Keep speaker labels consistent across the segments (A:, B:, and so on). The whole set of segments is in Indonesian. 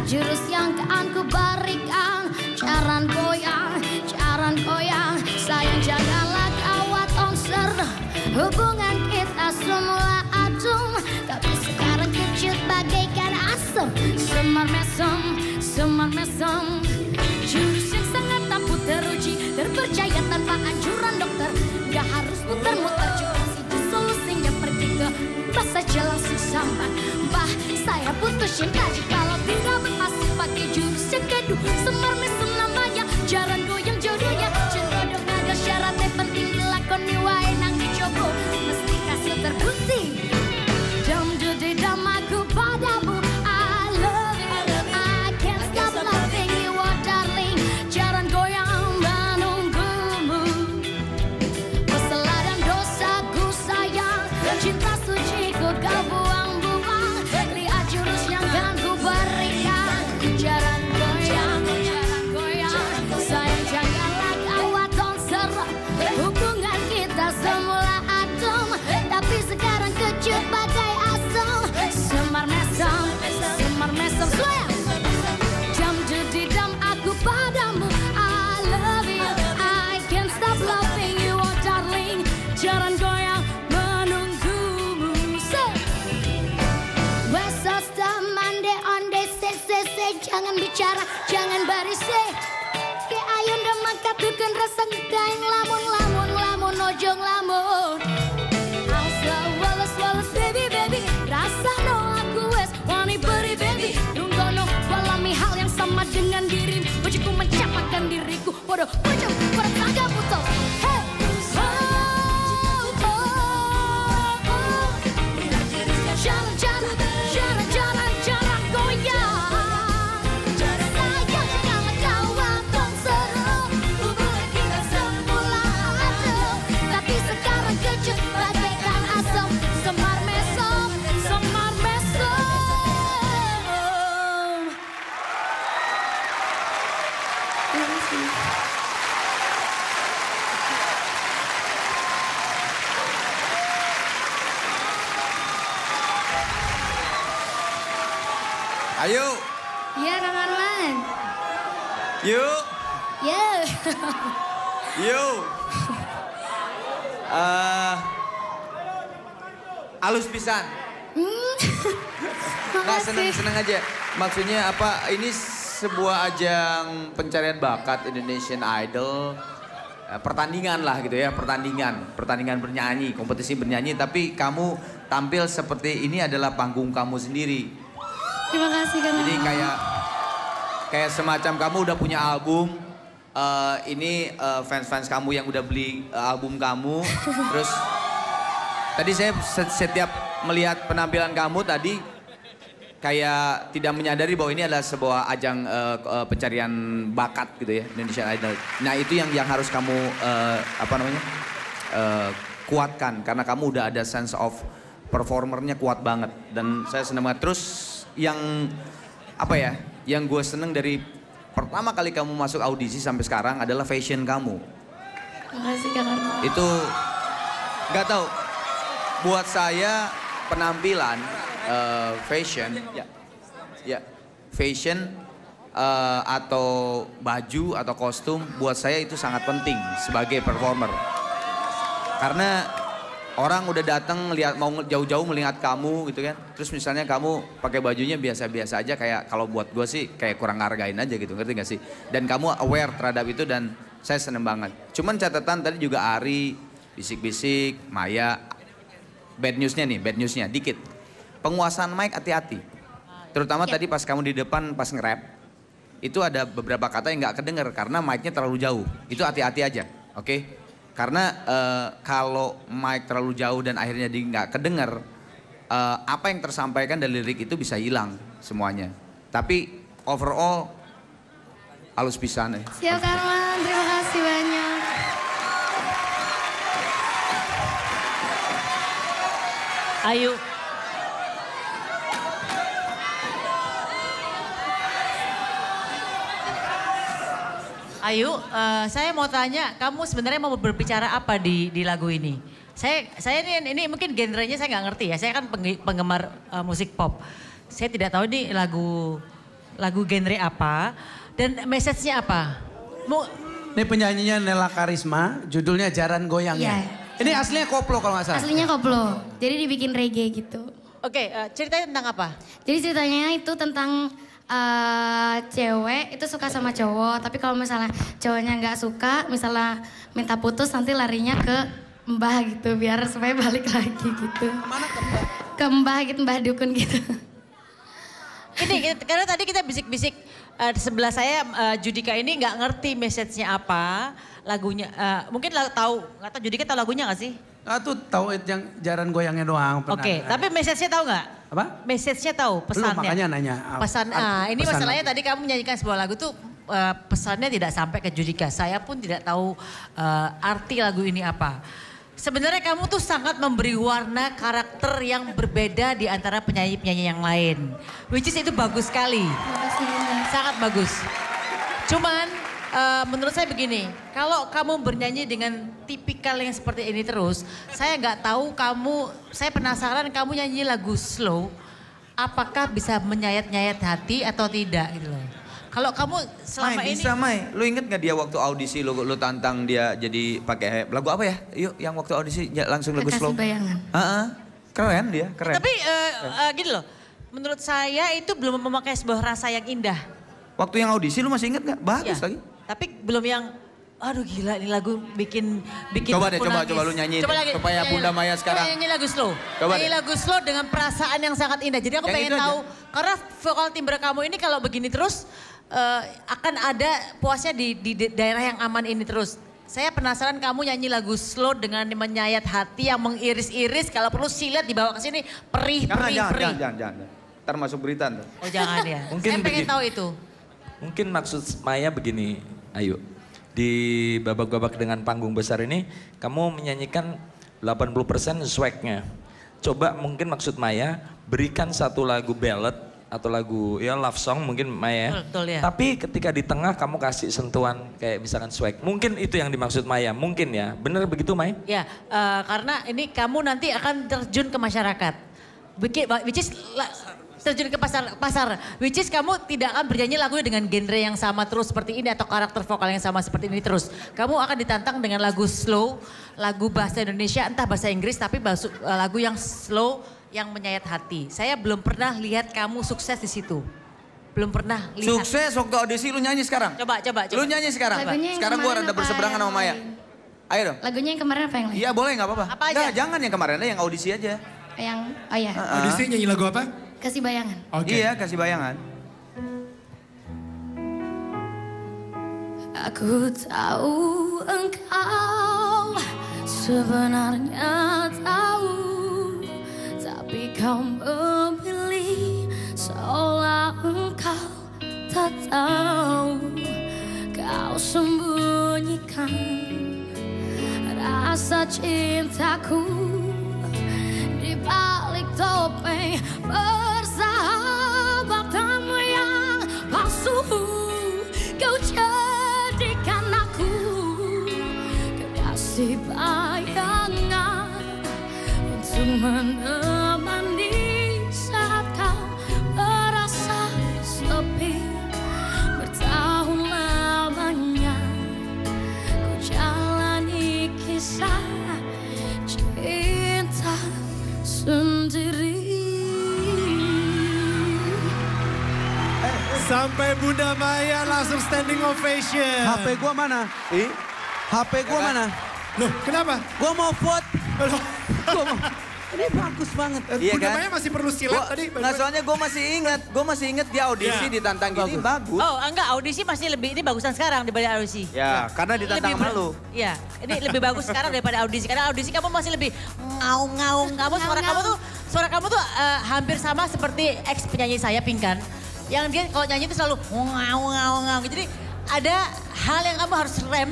A: Jurus yang akan ku berikan Jaran goyang, jaran goyang. Sayang janganlah kawat onser Hubungan kita semula adem Tapi sekarang kecut bagaikan asam Semar mesem, semar mesem. Jurus yang sangat ampuh teruji Terpercaya tanpa anjuran dokter. Gak harus muter-muter juga sih solusinya pergi ke Mbah saja langsung sampai Mbah saya putusin tadi Kalau pakai jurus yang kedua Semar mesem namanya Jalan goyang jodohnya. Syaratnya penting dilakoni wae nang dicoba. Mesti hasil terbukti. Dam dede dam aku padamu. I Jangan bicara jangan barise. Ke ayun demak katukan rasa ngekain lamun lamun lamun ojong lamun. Asa walas walas baby baby. Rasa no aku wes wani beri baby. Nunggono walami hal yang sama dengan dirimu. Bajuku mencapakan diriku. Bodoh bodoh
B: halus pisan.
A: Hmm. Makasih
B: seneng-seneng aja. Maksudnya apa? Ini sebuah ajang pencarian bakat Indonesian Idol. Eh, pertandingan lah gitu ya, pertandingan. Pertandingan bernyanyi, kompetisi bernyanyi. Tapi kamu tampil seperti ini adalah panggung kamu sendiri.
A: Terima kasih Kang
B: Jadi kayak kayak semacam kamu udah punya album. eh, ini eh, fans-fans kamu yang udah beli eh, album kamu. Terus tadi saya se- setiap melihat penampilan kamu tadi kayak tidak menyadari bahwa ini adalah sebuah ajang eh, eh, pencarian bakat gitu ya Indonesian Idol. Nah itu yang yang harus kamu eh, apa namanya eh, kuatkan karena kamu udah ada sense of performernya kuat banget dan saya senang banget. Terus yang apa ya? Yang gue seneng dari pertama kali kamu masuk audisi sampai sekarang adalah fashion kamu.
A: Terima kasih Kang Arman.
B: Itu nggak tahu. Buat saya penampilan eh, fashion, ya, ya, fashion eh, atau baju atau kostum buat saya itu sangat penting sebagai performer. Karena orang udah datang lihat mau jauh-jauh melihat kamu gitu kan. Terus misalnya kamu pakai bajunya biasa-biasa aja kayak kalau buat gue sih kayak kurang ngargain aja gitu ngerti gak sih? Dan kamu aware terhadap itu dan saya seneng banget. Cuman catatan tadi juga Ari, bisik-bisik, Maya. Bad newsnya nih, bad newsnya dikit. Penguasaan mic hati-hati. Terutama tadi pas kamu di depan pas nge-rap. Itu ada beberapa kata yang nggak kedenger karena mic-nya terlalu jauh. Itu hati-hati aja, oke? Karena eh, kalau mic terlalu jauh dan akhirnya di nggak kedenger, eh, apa yang tersampaikan dari lirik itu bisa hilang semuanya. Tapi overall halus pisan ya.
A: Siap terima kasih banyak.
C: Ayu. Ayu, eh, saya mau tanya, kamu sebenarnya mau berbicara apa di di lagu ini? Saya saya ini ini mungkin genrenya saya nggak ngerti ya. Saya kan pengge- penggemar eh, musik pop. Saya tidak tahu ini lagu lagu genre apa, dan message-nya apa? Mau,
D: Ini penyanyinya Nela Karisma, judulnya Jaran Goyangnya.
A: Iya.
D: Ini aslinya koplo kalau nggak salah.
A: Aslinya koplo, jadi dibikin reggae gitu.
C: Oke, eh, ceritanya tentang apa?
A: Jadi ceritanya itu tentang eh, cewek itu suka sama cowok, tapi kalau misalnya cowoknya nggak suka, misalnya minta putus nanti larinya ke mbah gitu, biar supaya balik lagi gitu.
D: Mana ke Mbak?
A: Ke mbah gitu, mbah dukun gitu.
C: Ini karena tadi kita bisik-bisik eh, sebelah saya eh, Judika ini nggak ngerti message-nya apa lagunya. eh, mungkin lah tahu nggak tahu Judika tahu lagunya nggak sih?
D: Ah tuh tahu yang Jaran Goyangnya doang.
C: Oke,
D: pernah.
C: tapi message-nya tahu nggak?
D: Apa?
C: Message-nya tahu pesannya.
D: makanya nanya.
C: Pesan,
D: Art-
C: ah, ini
D: pesan
C: masalahnya tadi kamu menyanyikan sebuah lagu tuh eh, pesannya tidak sampai ke Judika. Saya pun tidak tahu eh, arti lagu ini apa. Sebenarnya kamu tuh sangat memberi warna karakter yang berbeda di antara penyanyi-penyanyi yang lain. Which is itu bagus sekali.
A: Bunda.
C: Sangat bagus. Cuman eh, menurut saya begini, kalau kamu bernyanyi dengan tipikal yang seperti ini terus, saya nggak tahu kamu, saya penasaran kamu nyanyi lagu slow, apakah bisa menyayat-nyayat hati atau tidak gitu loh. Kalau kamu selama
B: Mai,
C: ini
B: bisa Mai. Lu inget gak dia waktu audisi lu, lu tantang dia jadi pakai lagu apa ya? Yuk yang waktu audisi ya, langsung lagu
A: Kekasih
B: slow.
A: bayangan.
B: Heeh. Keren dia, keren.
C: tapi eh, eh, gini loh, menurut saya itu belum memakai sebuah rasa yang indah.
B: Waktu yang audisi lu masih inget gak? Bagus
C: Ya,
B: lagi.
C: Tapi belum yang aduh gila ini lagu bikin bikin
B: Coba deh, coba,
C: nangis.
B: coba lu nyanyiin
C: Coba lagi,
B: supaya
C: nyanyi
B: Bunda. Maya sekarang-
C: Coba nyanyi lagu slow.
B: Coba
C: nyanyi
B: deh.
C: lagu slow dengan perasaan yang sangat indah. Jadi aku
B: Yang
C: pengen
B: itu aja.
C: tahu karena vokal timbre kamu ini kalau begini terus eh, akan ada puasnya di, di daerah yang aman ini terus. Saya penasaran kamu nyanyi lagu slow dengan menyayat hati yang mengiris-iris. Kalau perlu silat dibawa ke sini perih,
B: Jangan,
C: perih,
B: jangan,
C: perih.
B: jangan, jangan, jangan. Ntar masuk berita ntar.
C: Oh jangan ya.
E: Mungkin
C: Saya pengen tahu itu.
E: Mungkin maksud Maya begini, ayo. Di babak-babak dengan panggung besar ini, kamu menyanyikan 80% swagnya. Coba mungkin maksud Maya, berikan satu lagu ballad atau lagu ya love song mungkin Maya.
C: Betul, betul, ya.
E: Tapi ketika di tengah kamu kasih sentuhan kayak misalkan swag. Mungkin itu yang dimaksud Maya, mungkin ya. Bener begitu Maya?
C: Ya, eh, karena ini kamu nanti akan terjun ke masyarakat. Bikin- Which is terjun ke pasar, pasar. Which is kamu tidak akan bernyanyi lagu dengan genre yang sama terus seperti ini atau karakter vokal yang sama seperti ini terus. Kamu akan ditantang dengan lagu slow, lagu bahasa Indonesia, entah bahasa Inggris tapi basu- eh, lagu yang slow yang menyayat hati. Saya belum pernah lihat kamu sukses di situ. Belum pernah lihat.
B: Sukses waktu audisi lu nyanyi sekarang.
C: Coba, coba, coba.
B: Lu nyanyi sekarang.
A: Lagunya
B: Sekarang gua rada berseberangan sama Maya. Ayo dong.
A: Lagunya yang kemarin apa yang lain?
B: Iya boleh nggak apa-apa.
C: Apa aja?
B: Nggak, jangan yang kemarin aja, yang audisi aja.
A: Yang, oh ya,
B: Heeh.
F: Audisi nyanyi lagu apa?
A: Kasih bayangan.
F: Oke.
B: Iya, kasih bayangan.
A: Aku tahu engkau sebenarnya tahu Tapi kau memilih seolah engkau tak tahu Kau sembunyikan rasa cintaku Di balik topeng persahabatanmu menemani saat kau merasa sepi Bertahun lamanya ku jalani kisah cinta sendiri
F: Sampai Bunda Maya langsung standing ovation.
D: HP gua mana?
B: Ih,
D: HP gua mana?
F: Loh, kenapa?
D: Gua mau vote.
F: Loh,
D: Gua mau. Ini bagus banget.
B: Iya
F: Bunda
B: kan?
F: Maya masih perlu silat
B: Gua,
F: tadi.
B: nggak soalnya gue masih inget, gue masih inget dia audisi
F: Iya.
B: ditantang gini bagus.
C: Oh enggak, audisi masih lebih, ini bagusan sekarang daripada audisi.
B: Ya, karena ditantang
C: Lebih
B: sama
C: ber-
B: lu.
C: Iya, ini lebih bagus sekarang daripada audisi. Karena audisi kamu masih lebih ngaung-ngaung. Kamu suara kamu tuh, suara kamu tuh eh, hampir sama seperti ex penyanyi saya Pinkan. Yang dia kalau nyanyi itu selalu ngaung-ngaung. Jadi ada hal yang kamu harus rem.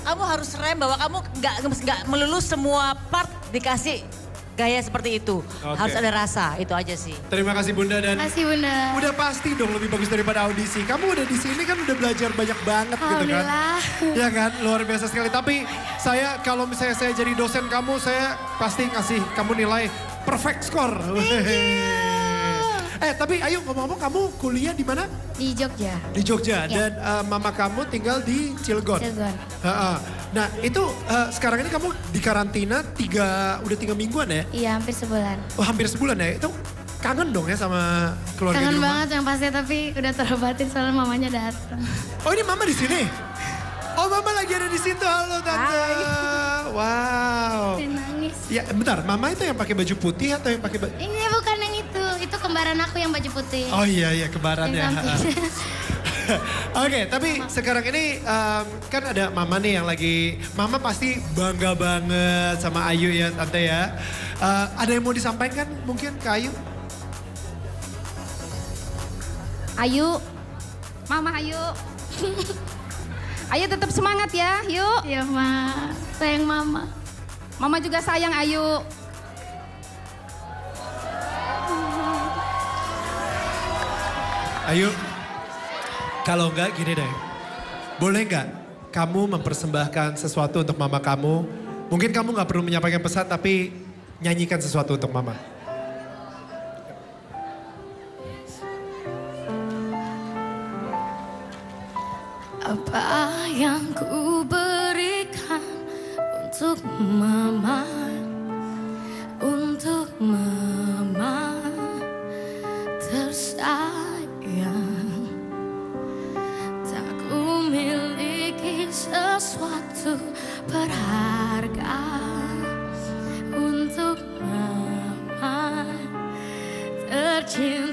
C: Kamu harus rem bahwa kamu nggak nggak melulu semua part dikasih gaya seperti itu.
F: Oke.
C: Harus ada rasa, itu aja sih.
F: Terima kasih Bunda dan
A: Kasih bunda
F: udah pasti dong lebih bagus daripada audisi. Kamu udah di sini kan udah belajar banyak banget gitu kan.
A: Alhamdulillah
F: Ya kan, luar biasa sekali. Tapi saya kalau misalnya saya jadi dosen kamu, saya pasti kasih kamu nilai perfect score. Eh tapi ayo ngomong-ngomong kamu kuliah di mana?
A: Di Jogja.
F: Di Jogja.
A: Ya.
F: Dan eh, mama kamu tinggal di Cilegon.
A: Cilegon.
F: Ha-ha. Nah itu eh, sekarang ini kamu di karantina tiga, udah tiga mingguan ya?
A: Iya hampir sebulan.
F: Oh hampir sebulan ya? Itu kangen dong ya sama keluarga
A: Kangen
F: di rumah?
A: banget yang pasti tapi udah terobatin soalnya mamanya datang.
F: Oh ini mama di sini? Oh mama lagi ada di situ, halo tante. Wow.
A: Dia nangis.
F: Ya bentar, mama itu yang pakai baju putih atau yang pakai baju...
A: Ini kembaran aku yang baju putih.
F: Oh iya iya ya.
A: Samping.
F: Oke, tapi sekarang ini em, kan ada mama nih yang lagi, mama pasti bangga banget sama Ayu ya tante ya. Eh, ada yang mau disampaikan mungkin ke Ayu?
G: Ayu, Mama Ayu. Ayu tetap semangat ya, yuk.
A: Iya ma, sayang mama.
G: Mama juga sayang Ayu.
F: Ayu, kalau enggak gini deh. Boleh enggak kamu mempersembahkan sesuatu untuk mama kamu? Mungkin kamu nggak perlu menyampaikan pesan tapi nyanyikan sesuatu untuk mama.
A: Apa yang ku berikan untuk mama,
F: till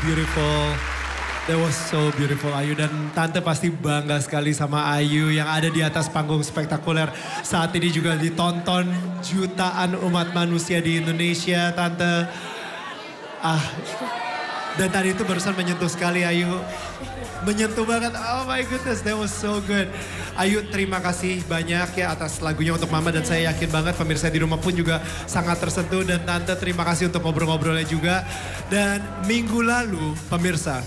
F: beautiful. That was so beautiful Ayu dan Tante pasti bangga sekali sama Ayu yang ada di atas panggung spektakuler saat ini juga ditonton jutaan umat manusia di Indonesia Tante. Ah, dan tadi itu barusan menyentuh sekali Ayu. Menyentuh banget, oh my goodness that was so good. Ayu terima kasih banyak ya atas lagunya untuk Mama dan saya yakin banget pemirsa di rumah pun juga sangat tersentuh. Dan Tante terima kasih untuk ngobrol-ngobrolnya juga. Dan minggu lalu pemirsa,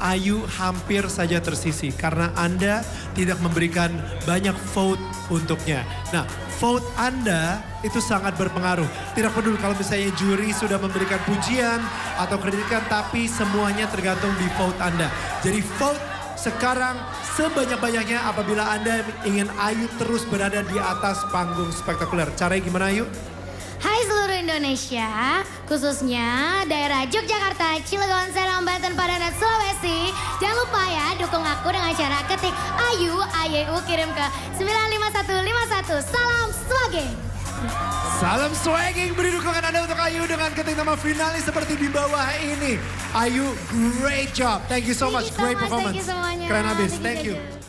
F: Ayu hampir saja tersisi karena Anda tidak memberikan banyak vote untuknya. Nah, vote Anda itu sangat berpengaruh. Tidak peduli kalau misalnya juri sudah memberikan pujian atau kritikan, tapi semuanya tergantung di vote Anda. Jadi vote sekarang sebanyak-banyaknya apabila Anda ingin Ayu terus berada di atas panggung spektakuler. Caranya gimana Ayu?
A: Indonesia, khususnya daerah Yogyakarta, Cilegon, Serang, Banten, Padang, dan Sulawesi. Jangan lupa ya dukung aku dengan cara ketik Ayu, AYU kirim ke 95151. Salam swageng.
F: Salam swagging, beri dukungan Anda untuk Ayu dengan ketik nama finalis seperti di bawah ini. Ayu, great job. Thank you so
A: Thank
F: much,
A: you so
F: great
A: much, thank
F: performance.
A: you semuanya.
F: Keren abis,
A: Thank you,
F: thank you.